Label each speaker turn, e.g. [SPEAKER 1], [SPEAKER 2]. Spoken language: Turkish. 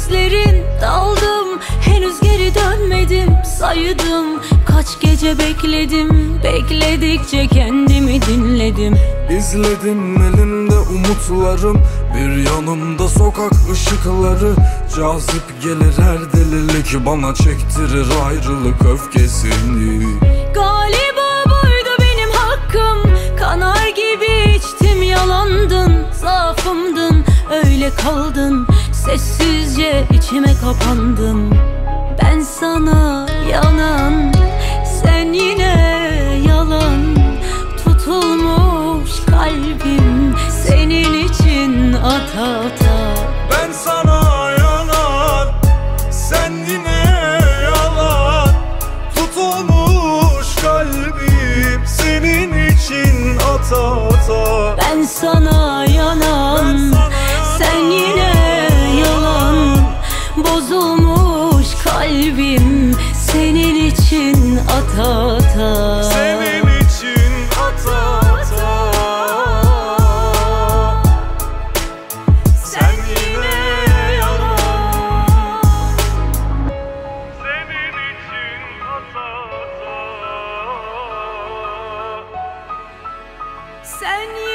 [SPEAKER 1] gözlerin Daldım. Henüz geri dönmedim Saydım kaç gece bekledim Bekledikçe kendimi dinledim.
[SPEAKER 2] İzledim elimde umutlarım Bir yanımda sokak ışıkları. Cazip gelir her delilik Bana çektirir ayrılık öfkesini.
[SPEAKER 1] Galiba buydu benim hakkım. Kanar gibi içtim yalandın Zaafımdın. Öyle kaldın Sessizce içime kapandın. Ben sana yanan Sen yine yalan. Tutulmuş kalbim Senin için ata ata.
[SPEAKER 2] Ben sana yanan Sen yine yalan. Tutulmuş kalbim Senin için ata ata.
[SPEAKER 1] Ben sana yanan ata ata.
[SPEAKER 2] Senin için ata ata. Sen yine yalan Senin için ata ata.
[SPEAKER 1] Sen yine